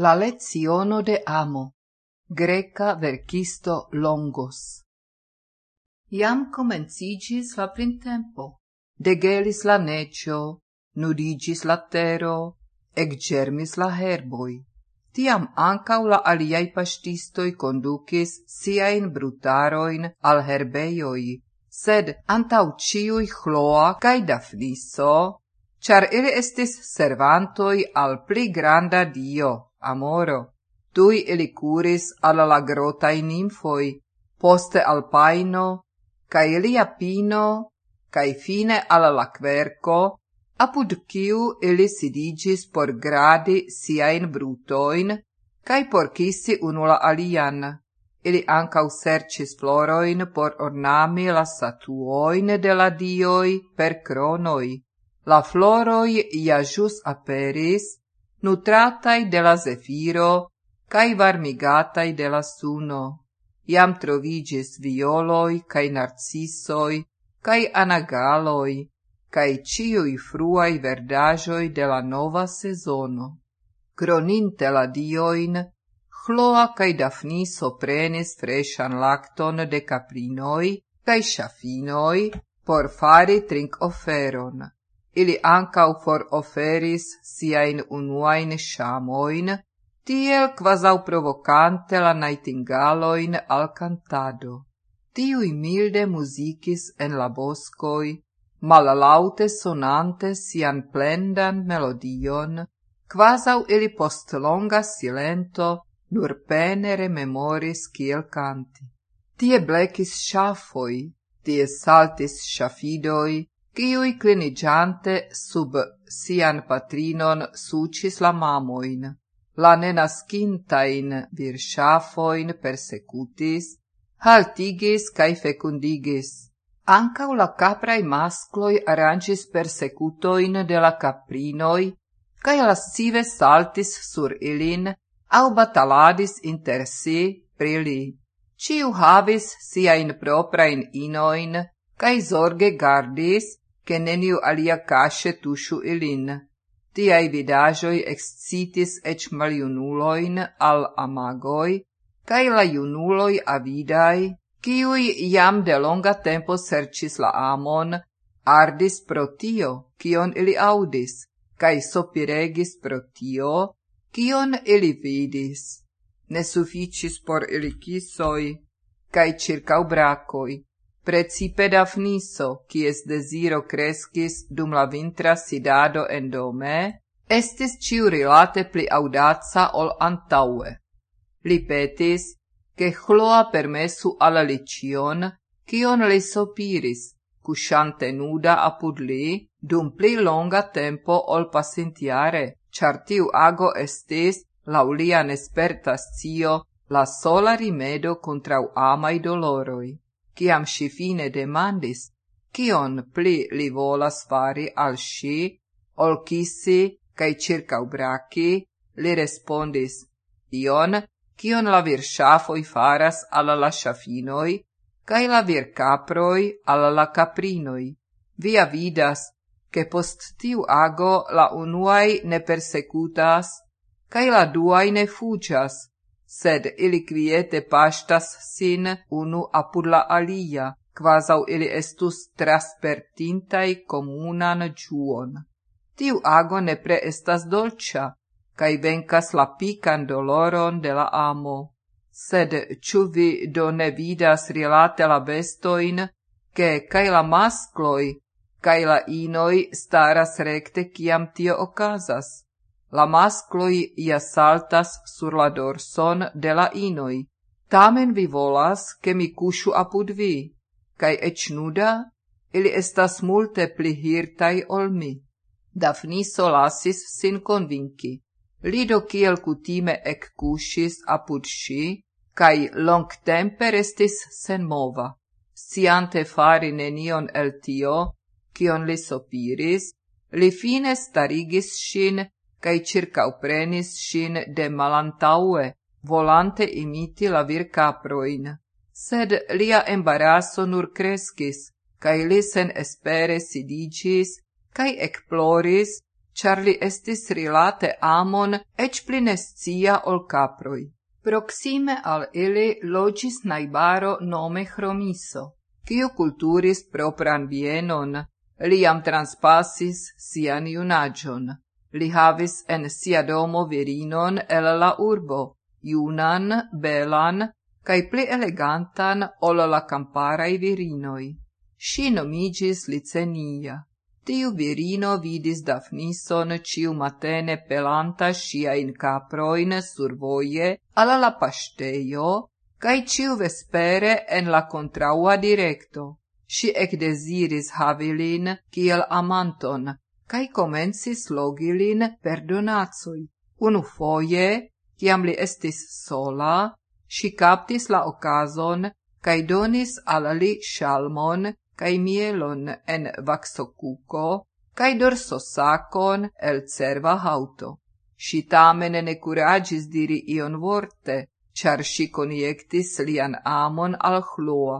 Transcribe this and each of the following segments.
La leziono de amo. Greca verkisto longos. Iam comencigis la printempo. Degelis la necio, nudigis la tero, ecgermis la herboi. Tiam ancau la aliai pastistoi conducis siain brutaroin al herbeioi, sed antau ciui chloa cae dafniso, char ili estis servantoi al pli granda dio, amoro. Tui ili curis alla la grotai ninfoi, poste al paino, cae lia pino, cae fine alla la querco, apud ciu ili sidigis por gradi siain brutoin, cae por kissi unula alian. Ili ancau sercis floroin por ornami la statuoin de la dioi per cronoi. La floroi ia jus aperis, nutratai de la zefiro, cae varmigatai de la suno. Iam trovigis violoi, cae narcisoi, cae anagaloi, cae ciui fruai verdajoi de la nova sezono. Croninte la dioin, Chloa cae Daphniso prenis freshan lacton de caprinoi cae shafinoi por fari trinc oferon ili ancau for oferis siain unuain shamoin, tiel quasau provocante la naitingaloin al cantado. Tiui milde musicis en la boscoi, malalaute sonante sian plendan melodion, quasau ili post longa silento nur pene rememoris kiel canti. Tie blecis shafoi, tie saltis shafidoi, ciui clinigiante sub sian patrinon sucis la mamoin, la nenascintain virshafoin persecutis, haltigis cae fecundigis. Ancau la caprai mascloi arrangis persecutoin de la caprinoi, cae lascive saltis sur ilin, au bataladis inter si prili. Ciu havis siain proprain inoin, cae zorge gardis, che neniu alia casce tushu ilin. Tiai vidajoi excitis ec maliunuloin al amagoi, cae la iunuloi avidai, ciui iam de longa tempo sercis la amon, ardis pro tio, cion ili audis, cae sopiregis pro tio, cion ili vidis. Ne sufficis por ili cisoi, cae circau bracoi, precipe Daphniso, quies desiro crescis dum la vintra sidado en dome, estis ciu rilate pli audaza ol antaue. Li petis, che Chloa permessu alla licion, cion li sopiris, cusciante nuda apud li, dum pli longa tempo ol pasintiare, char tiu ago estis, laulian nesperta scio, la sola rimedo contrau amai doloroi ciam si fine demandis cion pli li volas fari al si, ol cisi, cae circa ubraci, li respondis, ion, cion la vir shafoi faras alla la shafinoi, cae la vir caproi alla la caprinoi. Via vidas, che post tiu ago la unuai ne persecutas, cae la duai ne fucias, sed ili quiete pastas sin unu apud la alia, quasau ili estus traspertintai comunan giuon. Tiu ago nepre estas dolcia, cae vencas la pican doloron de la amo. Sed ciu vi do ne vidas rilate la bestoin, che cae la mascloi, cae la inoi staras recte ciam tio ocasas, La mascloi ia saltas sur la dorson de la inoi. Tamen vi volas, ke mi kuŝu apud vi, kaj ec nuda, ili estas multe pli hirtai ol mi. Dafniso lasis sin konvinki. Lido kiel kutime ekkuŝis apud kai kaj estis restis senmova. Siante fari nenion el tio, kion li sopiris, li fine starigis sin cae circauprenis sin de malantaue, volante imiti la vircaproin. Sed lia embaraso nur crescis, cae li sen espere sidigis, cae ecploris, char li estis rilate amon ec plinescia ol caproi. Proxime al ili logis naibaro nome Chromiso, cio culturis propran bienon, liam transpassis sian iunagion. Li havis en sia domo virinon el la urbo, junan, belan, cae pli elegantan ol la camparai virinoi. Si nomigis Licenia. Tiu virino vidis Daphnison ciu matene pelanta sciain caproin survoie alla la pasteio, cae ciu vespere en la contraua directo. Si ec desiris havilin kiel amanton, cae comensis logilin per donacoi. Unu foie, ciam li estis sola, si captis la occasion, cae donis al li shalmon cae mielon en vaxocuco cae dorsosacon el cerva hauto. Si tamen ne curagis diri ion vorte, char si coniectis lian amon al chloa.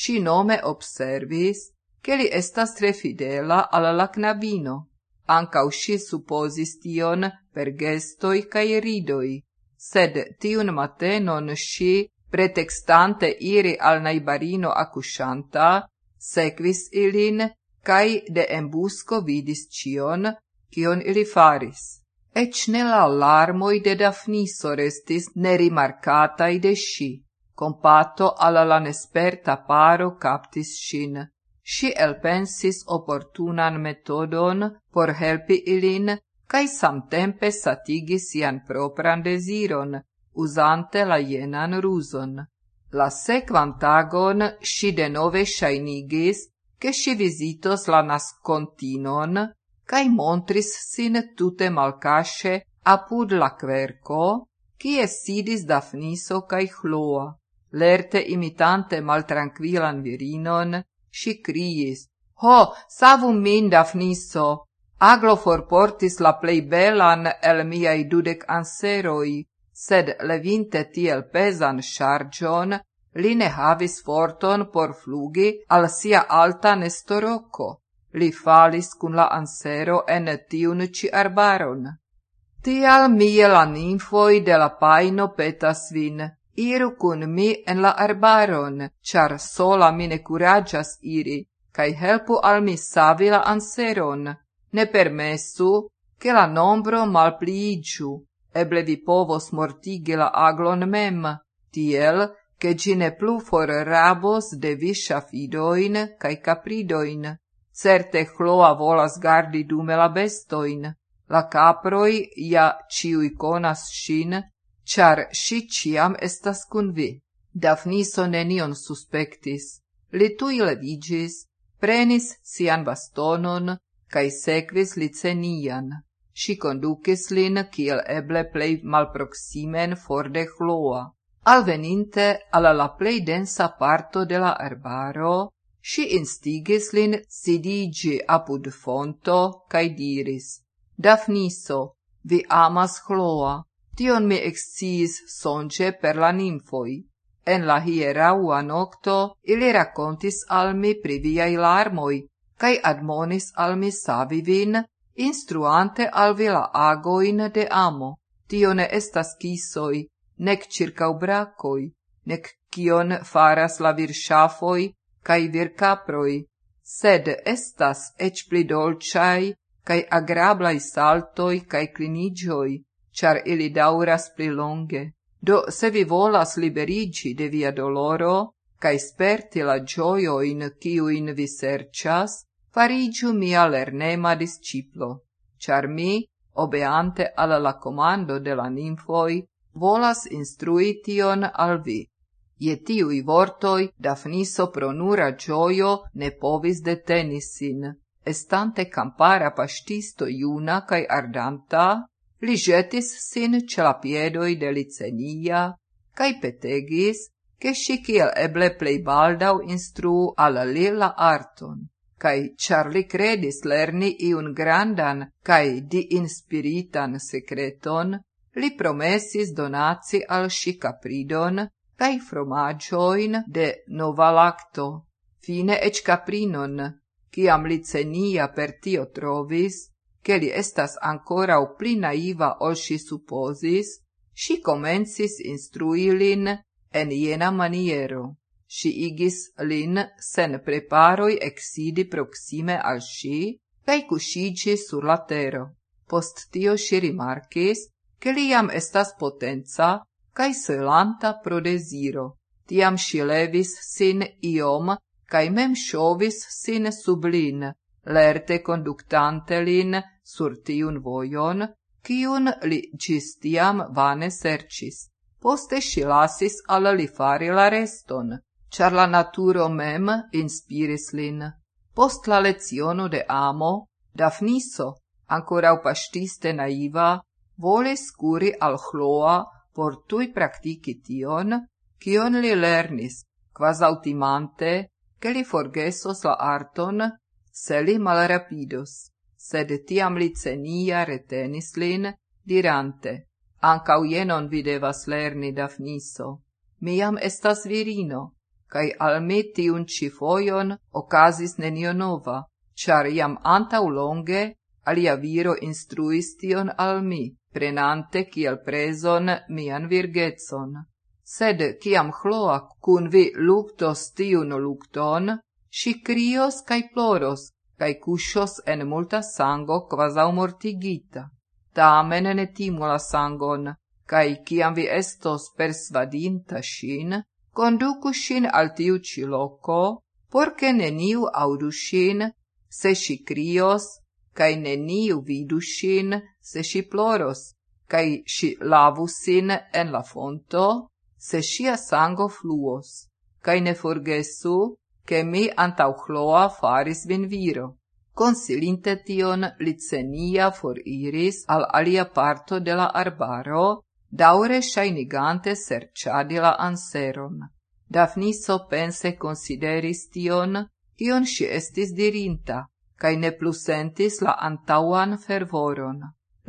Si nome observis che li estas tre fidela alla la knabino. Ancau si supposis tion per gestoi cae ridoi, sed tiun matenon si, pretextante iri al naibarino accuscianta, sequis ilin, cae de embusco vidis cion, cion ili faris. Ec ne la alarmoi de Daphniso restis nerimarcatai de sci. Compato alla la nesperta paro captis shin si elpensis opportunan metodon por helpi ilin, cae samtempe satigis sian propran desiron, usante la jenan ruson. La sequan tagon si denove shainigis, che si visitos la nascontinon, cae montris sin tute malcasce apud la querco, cie sidis Dafniso cae Chloa, lerte imitante maltranquilan virinon, si criis. Ho, savu min, Daphniso! Aglo forportis la plei belan el miai dudec anseroi, sed levinte tiel pesan chargion, li ne havis forton por flugi al sia alta nestoroco. Li falis cun la ansero en tiun ci arbaron. Tial mie la ninfoi de la paino petas vin, iru cun mi en la arbaron, char sola mine curagias iri, cae helpu al mi savi la anseron. Ne permessu, che la nombro malpliigiu, eble vi povos mortigi la aglon mem, tiel, che gine plu for rabos de visha fidoin cae capridoin. Certe chloa volas gardi dume la bestoin, la caproi ja ciui conas shin, char si ciam estas cun vi. Dafniso nenion suspectis. Li tui levigis, prenis sian bastonon, cae sequis licenian. Si conducis lin kiel eble plei malproximen for de chloa. Alveninte alla la plei densa parto de la arbaro, si instigis lin sidigi apud fonto cae diris, Dafniso, vi amas chloa, Tion mi exciis sonce per la ninfoi. En la hieraua nocto ili racontis al mi pri larmoi, cae admonis al mi savi vin, instruante al vi la agoin de amo. Tio ne estas kisoi, nec circau bracoi, nec kion faras la virshafoi cae vircaproi, sed estas ec pli dolciai cae agrablai saltoi cae clinigioi, char ili dauras pli longe. Do, se vi volas liberigi de via doloro, cae sperti la gioioin ciuin vi sercias, farigiu mia lernema disciplo, char mi, obeante alla la comando de la ninfoi, volas instruition al vi. Je tiui vortoi Dafniso pronura gioio ne povis detenisin. Estante campara pastisto iuna cae ardanta, Li jetis sin ce la piedoi de Licenia, cae petegis, che si kiel eble plei baldau instruu alla lilla arton, cae char li credis lerni iun grandan cae di inspiritan secreton, li promesis donaci al si capridon cae fromagioin de nova lacto, fine ec caprinon, ciam Licenia per tio trovis, che li estas ancora o pli naiva ol si supposis, si comensis instruilin en iena maniero. Si igis lin sen preparoi exidi proxime al si, cae cuscigi sur la tero. Post tio si rimarcis, che li estas potenza, cae selanta pro desiro. Tiam si levis sin iom, cae mem shovis sin sublin, lerte conductante lin sur tiun vojon, kiun li cistiam vane sercis. Poste si lasis al li fari la reston, char la naturo mem inspiris lin. Post la leciono de amo, Dafniso, ancorau paŝtiste naiva, volis curi al chloa por tui practici tion, kion li lernis, quas altimante, che li forgesos la arton, se li malrapidos sed tiam licenia retenis lin, dirante, ancau jenon vi devas lerni Dafniso. Miam estas virino, cae al me tiun ci foion ocasis nenio nova, char iam antau longe alia viro instruis tion al mi, prenante kiel preson mian virgetson. Sed ciam chloa cun vi luctos tiun lucton, si crios cae ploros, cae cuscios en multa sango quasau mortigita. Tamen ne timu la sangon, cae ciam vi estos persvadinta shin, conducu shin al tiu ci loco, porce neniu audu shin, se si crios, cae neniu vidu shin, se si ploros, cae si lavu sin en la fonto, se sia sango fluos, cae ne forgesu, che mi antauchloa faris vin viro. Consilinte tion, licenia foriris al alia parto de la arbaro, daure shainigante serciadi la anseron. Dafniso pense consideris tion, tion si estis dirinta, cae ne plus sentis la antauan fervoron.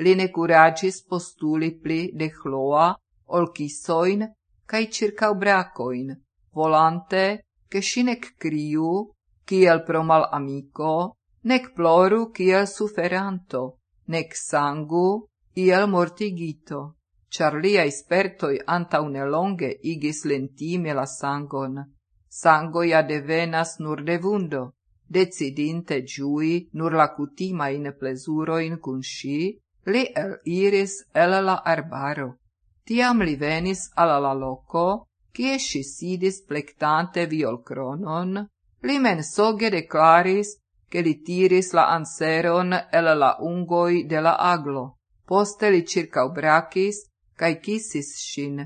Li ne curagis postuli pli de chloa, ol kisoin, cae circa bracoin, volante che sci nec criu, ciel pro mal amico, nec ploru ciel suferanto, nec sangu, iel mortigito, char liai spertoi antau nelonge igis lentime la sangon. Sango ia devenas nur de vundo, decidinte giui nur la cutima in plesuroin cun sci, li el iris el la arbaro. Tiam li venis ala la loco, cie si sidis plectante violcronon, li mensoge declaris che li tiris la anseron el la ungoi de la aglo. Poste li circaubracis cae kisis shin,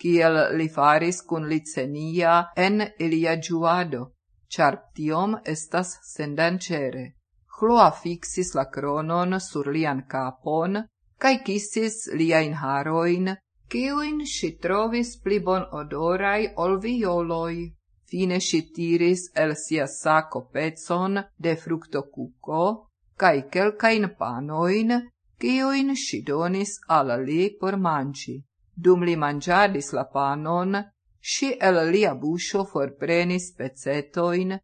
ciel li faris cun licenia en ilia giuado, char tiom estas sendancere. Chloa fixis la cronon sur lian capon, cae kissis liain haroin, ciuin si trovis pli bon odorai ol violoi. Fine si tiris el sia saco pezon de fructocuco, cae celcain panoin, ciuin si donis al li por manci. Dum li mangiadis la panon, si el lia buscio forprenis pezetoin